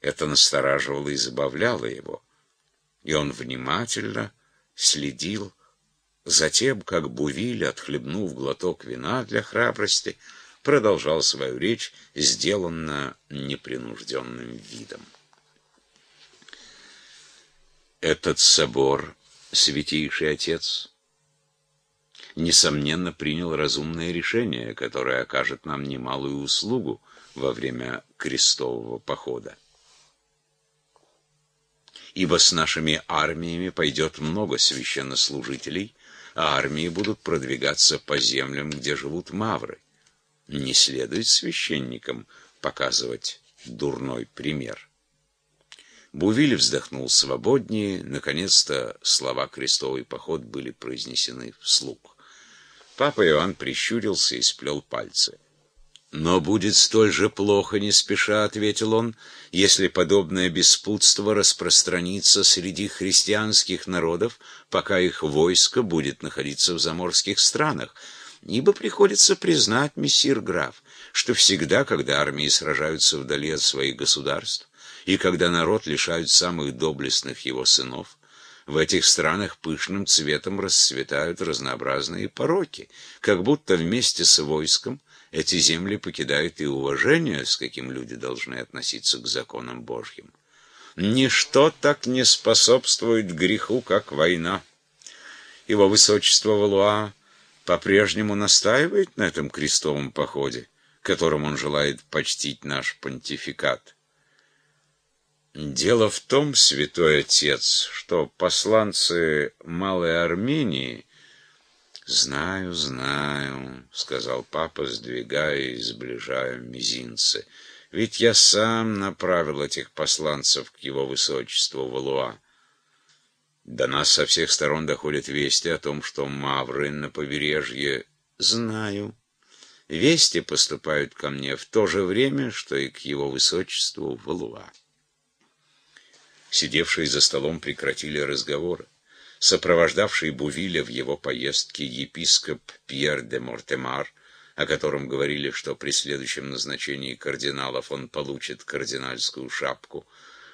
Это настораживало и забавляло его, и он внимательно следил за тем, как Бувиль, отхлебнув глоток вина для храбрости, продолжал свою речь, сделанно непринужденным видом. Этот собор, святейший отец, несомненно принял разумное решение, которое окажет нам немалую услугу во время крестового похода. Ибо с нашими армиями пойдет много священнослужителей, а армии будут продвигаться по землям, где живут мавры. Не следует священникам показывать дурной пример. Бувиль вздохнул свободнее, наконец-то слова «крестовый поход» были произнесены вслух. Папа Иоанн прищурился и сплел пальцы. «Но будет столь же плохо, не спеша», — ответил он, — «если подобное беспутство распространится среди христианских народов, пока их войско будет находиться в заморских странах. Ибо приходится признать, мессир граф, что всегда, когда армии сражаются вдали от своих государств, и когда народ лишают самых доблестных его сынов, в этих странах пышным цветом расцветают разнообразные пороки, как будто вместе с войском эти земли покидают и уважение, с каким люди должны относиться к законам Божьим. Ничто так не способствует греху, как война. Его высочество Валуа по-прежнему настаивает на этом крестовом походе, которым он желает почтить наш понтификат. Дело в том, святой отец, что посланцы Малой Армении... Знаю, знаю, сказал папа, сдвигая и сближая мизинцы. Ведь я сам направил этих посланцев к его высочеству Валуа. До нас со всех сторон доходят вести о том, что мавры на побережье... Знаю. Вести поступают ко мне в то же время, что и к его высочеству Валуа. Сидевшие за столом прекратили разговоры. Сопровождавший Бувиля в его поездке епископ Пьер де Мортемар, о котором говорили, что при следующем назначении кардиналов он получит кардинальскую шапку,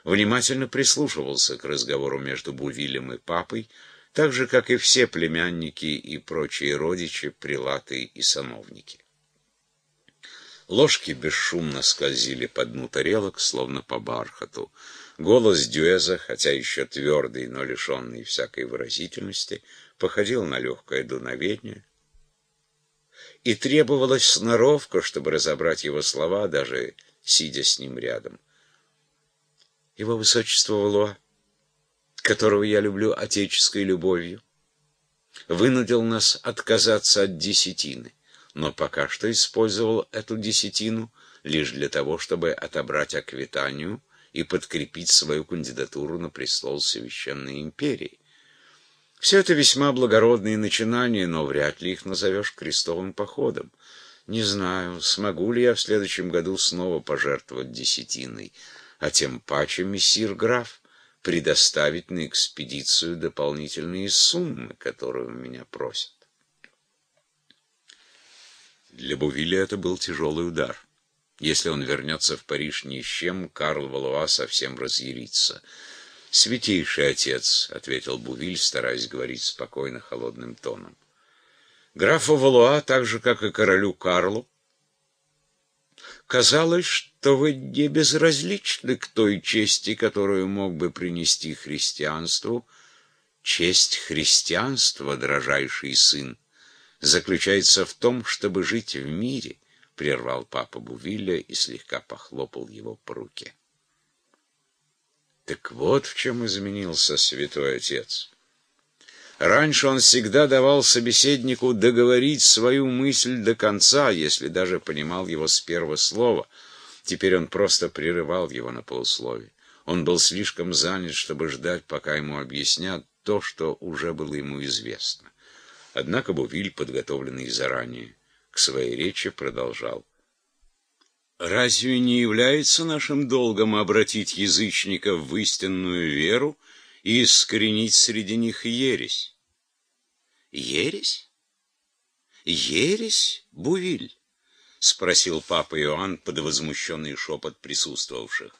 внимательно прислушивался к разговору между Бувилем и папой, так же, как и все племянники и прочие родичи, прилаты и сановники. Ложки бесшумно скользили по дну тарелок, словно по бархату. Голос Дюэза, хотя еще твердый, но лишенный всякой выразительности, походил на легкое дуновение. И требовалась сноровка, чтобы разобрать его слова, даже сидя с ним рядом. Его высочество Валуа, которого я люблю отеческой любовью, вынудил нас отказаться от десятины, но пока что использовал эту десятину лишь для того, чтобы отобрать аквитанию — и подкрепить свою кандидатуру на престол Священной Империи. Все это весьма благородные начинания, но вряд ли их назовешь крестовым походом. Не знаю, смогу ли я в следующем году снова пожертвовать десятиной, а тем паче, мессир граф, предоставить на экспедицию дополнительные суммы, которые у меня просят. Для Бувиля это был тяжелый удар. Если он вернется в Париж ни с чем, Карл Валуа совсем разъярится. «Святейший отец», — ответил Бувиль, стараясь говорить спокойно, холодным тоном. Графу Валуа, так же, как и королю Карлу, казалось, что вы не безразличны к той чести, которую мог бы принести христианству. Честь христианства, дрожайший сын, заключается в том, чтобы жить в мире, — прервал папа Бувилля и слегка похлопал его по руке. Так вот в чем изменился святой отец. Раньше он всегда давал собеседнику договорить свою мысль до конца, если даже понимал его с первого слова. Теперь он просто прерывал его на полуслове. Он был слишком занят, чтобы ждать, пока ему объяснят то, что уже было ему известно. Однако Бувиль, подготовленный заранее, к своей речи продолжал. Разве не является нашим долгом обратить язычников в истинную веру и искоренить среди них ересь? Ересь? Ересь, Бувиль? — спросил папа Иоанн под возмущенный шепот присутствовавших.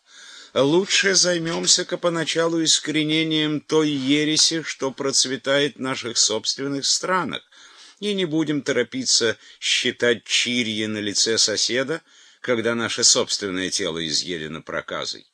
Лучше займемся-ка поначалу искоренением той ереси, что процветает в наших собственных странах, и не будем торопиться считать чирье на лице соседа, когда наше собственное тело изъедено проказой.